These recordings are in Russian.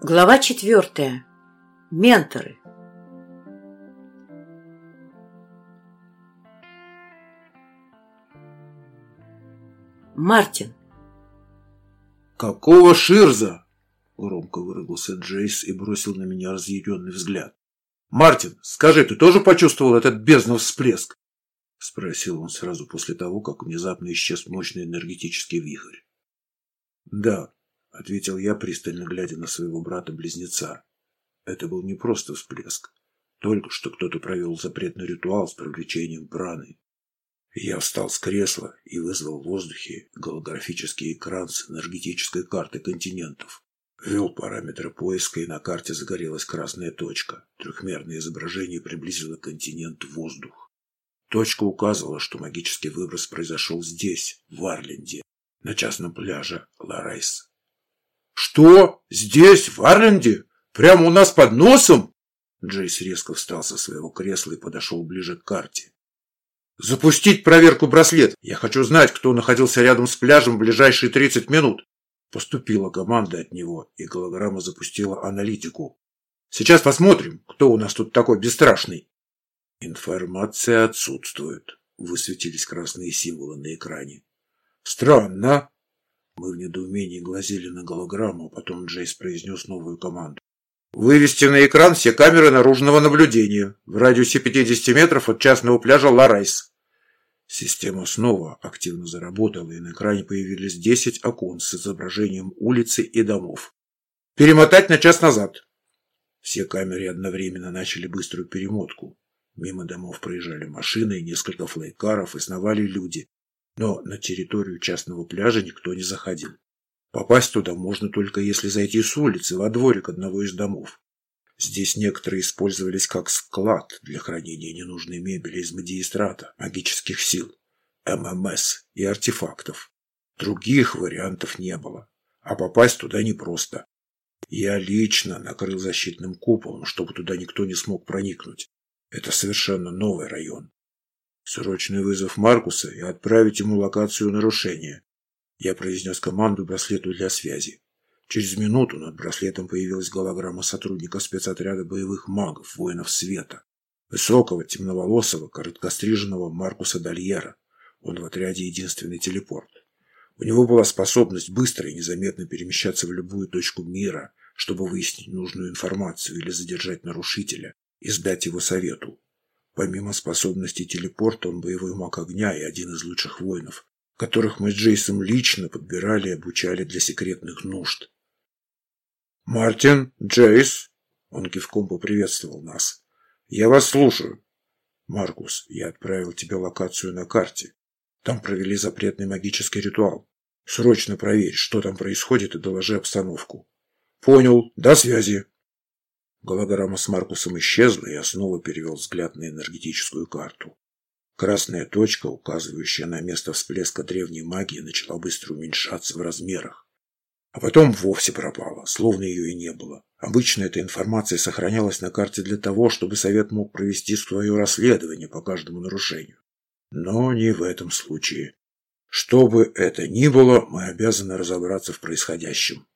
Глава четвертая. Менторы. Мартин. «Какого Ширза?» — громко выругался Джейс и бросил на меня разъяренный взгляд. «Мартин, скажи, ты тоже почувствовал этот бездный всплеск?» — спросил он сразу после того, как внезапно исчез мощный энергетический вихрь. «Да», — ответил я, пристально глядя на своего брата-близнеца. Это был не просто всплеск. Только что кто-то провел запретный ритуал с привлечением праны. Я встал с кресла и вызвал в воздухе голографический экран с энергетической картой континентов. Ввел параметры поиска, и на карте загорелась красная точка. Трехмерное изображение приблизило континент воздух. Точка указывала, что магический выброс произошел здесь, в Арленде, на частном пляже Ларайс. «Что? Здесь, в Арленде? Прямо у нас под носом?» Джейс резко встал со своего кресла и подошел ближе к карте. «Запустить проверку браслет. Я хочу знать, кто находился рядом с пляжем в ближайшие 30 минут». Поступила команда от него, и голограмма запустила аналитику. «Сейчас посмотрим, кто у нас тут такой бесстрашный». Информация отсутствует. Высветились красные символы на экране. Странно. Мы в недоумении глазели на голограмму, а потом Джейс произнес новую команду. Вывести на экран все камеры наружного наблюдения в радиусе 50 метров от частного пляжа Ларайс. Система снова активно заработала, и на экране появились 10 окон с изображением улицы и домов. Перемотать на час назад. Все камеры одновременно начали быструю перемотку. Мимо домов проезжали машины, несколько флейкаров и сновали люди. Но на территорию частного пляжа никто не заходил. Попасть туда можно только если зайти с улицы во дворик одного из домов. Здесь некоторые использовались как склад для хранения ненужной мебели из магистрата, магических сил, ММС и артефактов. Других вариантов не было, а попасть туда непросто. Я лично накрыл защитным куполом, чтобы туда никто не смог проникнуть. Это совершенно новый район. Срочный вызов Маркуса и отправить ему локацию нарушения. Я произнес команду браслету для связи. Через минуту над браслетом появилась голограмма сотрудника спецотряда боевых магов, воинов света. Высокого, темноволосого, короткостриженного Маркуса Дальера. Он в отряде единственный телепорт. У него была способность быстро и незаметно перемещаться в любую точку мира, чтобы выяснить нужную информацию или задержать нарушителя и сдать его совету. Помимо способностей телепорта, он боевой маг огня и один из лучших воинов, которых мы с Джейсом лично подбирали и обучали для секретных нужд. «Мартин, Джейс!» Он кивком поприветствовал нас. «Я вас слушаю». «Маркус, я отправил тебе локацию на карте. Там провели запретный магический ритуал. Срочно проверь, что там происходит, и доложи обстановку». «Понял. До связи». Голограмма с Маркусом исчезла, и я снова перевел взгляд на энергетическую карту. Красная точка, указывающая на место всплеска древней магии, начала быстро уменьшаться в размерах. А потом вовсе пропала, словно ее и не было. Обычно эта информация сохранялась на карте для того, чтобы Совет мог провести свое расследование по каждому нарушению. Но не в этом случае. Что бы это ни было, мы обязаны разобраться в происходящем.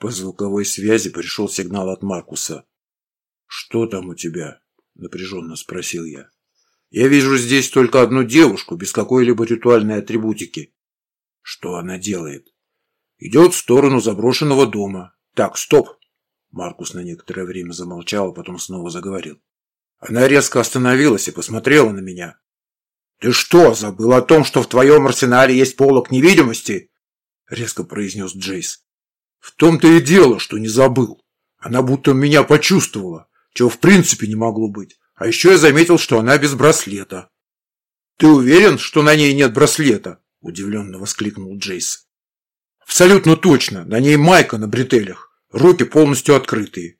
По звуковой связи пришел сигнал от Маркуса. «Что там у тебя?» – напряженно спросил я. «Я вижу здесь только одну девушку, без какой-либо ритуальной атрибутики». «Что она делает?» «Идет в сторону заброшенного дома». «Так, стоп!» Маркус на некоторое время замолчал, а потом снова заговорил. Она резко остановилась и посмотрела на меня. «Ты что, забыл о том, что в твоем арсенале есть полок невидимости?» Резко произнес Джейс. «В том-то и дело, что не забыл. Она будто меня почувствовала чего в принципе не могло быть. А еще я заметил, что она без браслета. «Ты уверен, что на ней нет браслета?» – удивленно воскликнул Джейс. «Абсолютно точно. На ней майка на бретелях. Руки полностью открытые».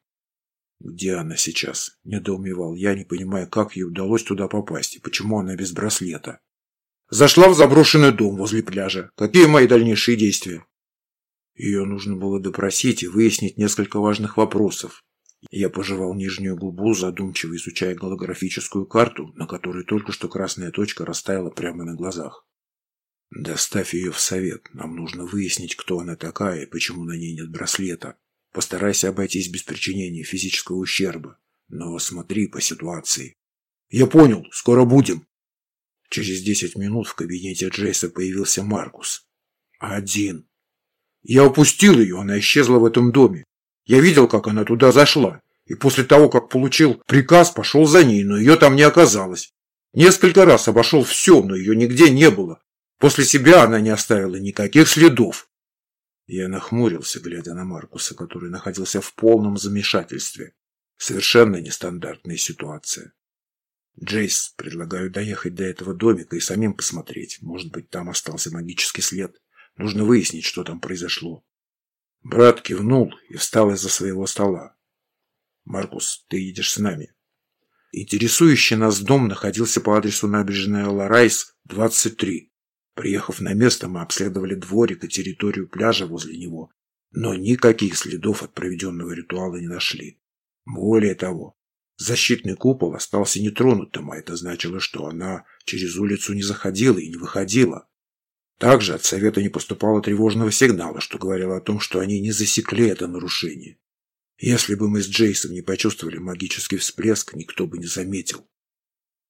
«Где она сейчас?» – недоумевал я, не понимая, как ей удалось туда попасть и почему она без браслета. «Зашла в заброшенный дом возле пляжа. Какие мои дальнейшие действия?» Ее нужно было допросить и выяснить несколько важных вопросов. Я пожевал нижнюю губу, задумчиво изучая голографическую карту, на которой только что красная точка растаяла прямо на глазах. «Доставь ее в совет. Нам нужно выяснить, кто она такая и почему на ней нет браслета», Постарайся обойтись без причинения физического ущерба. Но смотри по ситуации. Я понял, скоро будем. Через десять минут в кабинете Джейса появился Маркус. Один. Я упустил ее, она исчезла в этом доме. Я видел, как она туда зашла. И после того, как получил приказ, пошел за ней, но ее там не оказалось. Несколько раз обошел все, но ее нигде не было. После себя она не оставила никаких следов. Я нахмурился, глядя на Маркуса, который находился в полном замешательстве. Совершенно нестандартная ситуация. Джейс, предлагаю доехать до этого домика и самим посмотреть. Может быть, там остался магический след. Нужно выяснить, что там произошло. Брат кивнул и встал из-за своего стола. «Маркус, ты едешь с нами». Интересующий нас дом находился по адресу набережная Ларайс, 23. Приехав на место, мы обследовали дворик и территорию пляжа возле него, но никаких следов от проведенного ритуала не нашли. Более того, защитный купол остался нетронутым, а это значило, что она через улицу не заходила и не выходила. Также от совета не поступало тревожного сигнала, что говорило о том, что они не засекли это нарушение. Если бы мы с Джейсом не почувствовали магический всплеск, никто бы не заметил.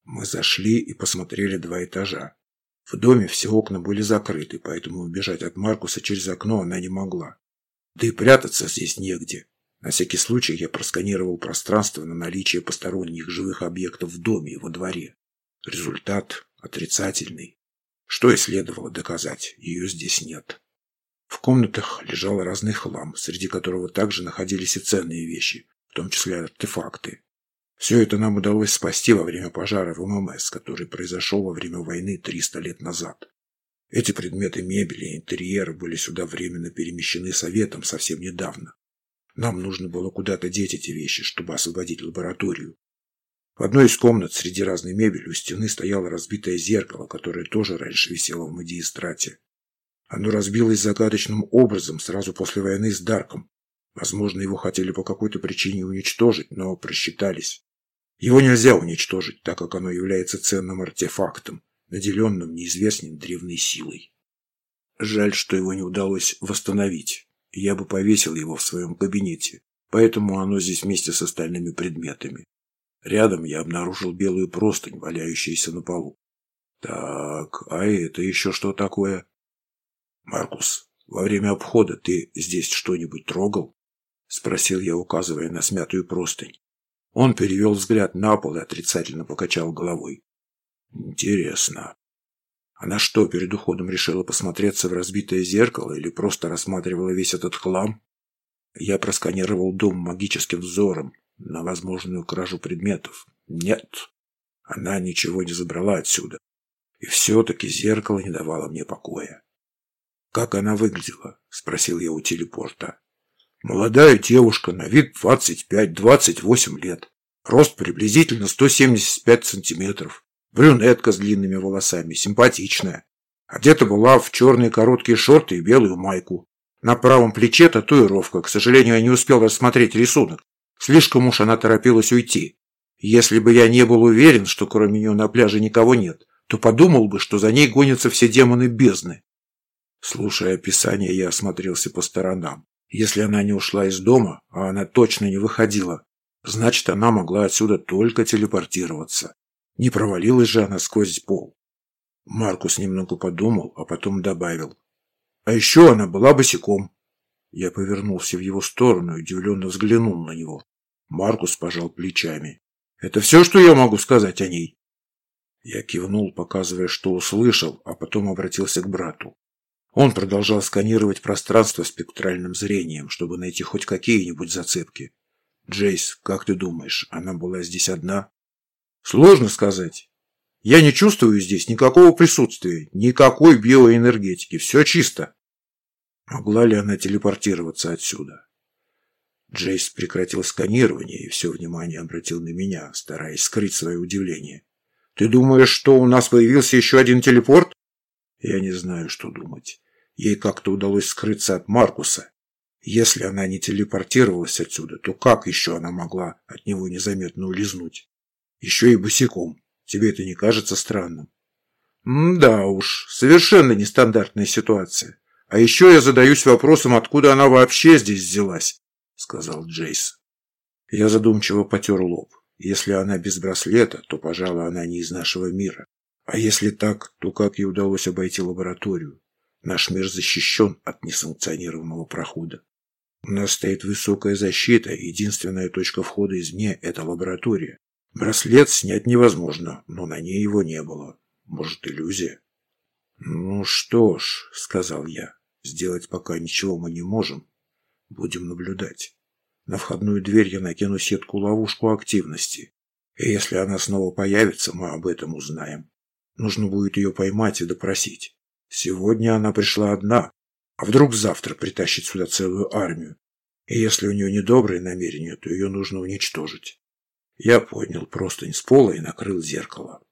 Мы зашли и посмотрели два этажа. В доме все окна были закрыты, поэтому убежать от Маркуса через окно она не могла. Да и прятаться здесь негде. На всякий случай я просканировал пространство на наличие посторонних живых объектов в доме и во дворе. Результат отрицательный. Что и следовало доказать, ее здесь нет. В комнатах лежал разный хлам, среди которого также находились и ценные вещи, в том числе артефакты. Все это нам удалось спасти во время пожара в ММС, который произошел во время войны 300 лет назад. Эти предметы мебели и интерьера были сюда временно перемещены Советом совсем недавно. Нам нужно было куда-то деть эти вещи, чтобы освободить лабораторию. В одной из комнат среди разной мебели у стены стояло разбитое зеркало, которое тоже раньше висело в магистрате. Оно разбилось загадочным образом сразу после войны с Дарком. Возможно, его хотели по какой-то причине уничтожить, но просчитались. Его нельзя уничтожить, так как оно является ценным артефактом, наделенным неизвестной древней силой. Жаль, что его не удалось восстановить. Я бы повесил его в своем кабинете, поэтому оно здесь вместе с остальными предметами. Рядом я обнаружил белую простынь, валяющуюся на полу. Так, а это еще что такое? «Маркус, во время обхода ты здесь что-нибудь трогал?» — спросил я, указывая на смятую простынь. Он перевел взгляд на пол и отрицательно покачал головой. «Интересно. Она что, перед уходом решила посмотреться в разбитое зеркало или просто рассматривала весь этот хлам?» Я просканировал дом магическим взором на возможную кражу предметов. Нет, она ничего не забрала отсюда. И все-таки зеркало не давало мне покоя. «Как она выглядела?» – спросил я у телепорта. «Молодая девушка, на вид 25-28 лет. Рост приблизительно 175 сантиметров. Брюнетка с длинными волосами, симпатичная. Одета была в черные короткие шорты и белую майку. На правом плече татуировка. К сожалению, я не успел рассмотреть рисунок. Слишком уж она торопилась уйти. Если бы я не был уверен, что кроме нее на пляже никого нет, то подумал бы, что за ней гонятся все демоны бездны. Слушая описание, я осмотрелся по сторонам. Если она не ушла из дома, а она точно не выходила, значит, она могла отсюда только телепортироваться. Не провалилась же она сквозь пол. Маркус немного подумал, а потом добавил. А еще она была босиком. Я повернулся в его сторону и удивленно взглянул на него. Маркус пожал плечами. «Это все, что я могу сказать о ней?» Я кивнул, показывая, что услышал, а потом обратился к брату. Он продолжал сканировать пространство спектральным зрением, чтобы найти хоть какие-нибудь зацепки. «Джейс, как ты думаешь, она была здесь одна?» «Сложно сказать. Я не чувствую здесь никакого присутствия, никакой биоэнергетики. Все чисто». Могла ли она телепортироваться отсюда? Джейс прекратил сканирование и все внимание обратил на меня, стараясь скрыть свое удивление. «Ты думаешь, что у нас появился еще один телепорт?» Я не знаю, что думать. Ей как-то удалось скрыться от Маркуса. Если она не телепортировалась отсюда, то как еще она могла от него незаметно улизнуть? Еще и босиком. Тебе это не кажется странным? да уж, совершенно нестандартная ситуация. А еще я задаюсь вопросом, откуда она вообще здесь взялась. Сказал Джейс. Я задумчиво потер лоб. Если она без браслета, то, пожалуй, она не из нашего мира. А если так, то как ей удалось обойти лабораторию? Наш мир защищен от несанкционированного прохода. У нас стоит высокая защита, единственная точка входа извне – это лаборатория. Браслет снять невозможно, но на ней его не было. Может, иллюзия? «Ну что ж», — сказал я, — «сделать пока ничего мы не можем. Будем наблюдать. На входную дверь я накину сетку-ловушку активности. И если она снова появится, мы об этом узнаем. Нужно будет ее поймать и допросить. Сегодня она пришла одна, а вдруг завтра притащит сюда целую армию. И если у нее недобрые намерения, то ее нужно уничтожить. Я поднял простынь с пола и накрыл зеркало.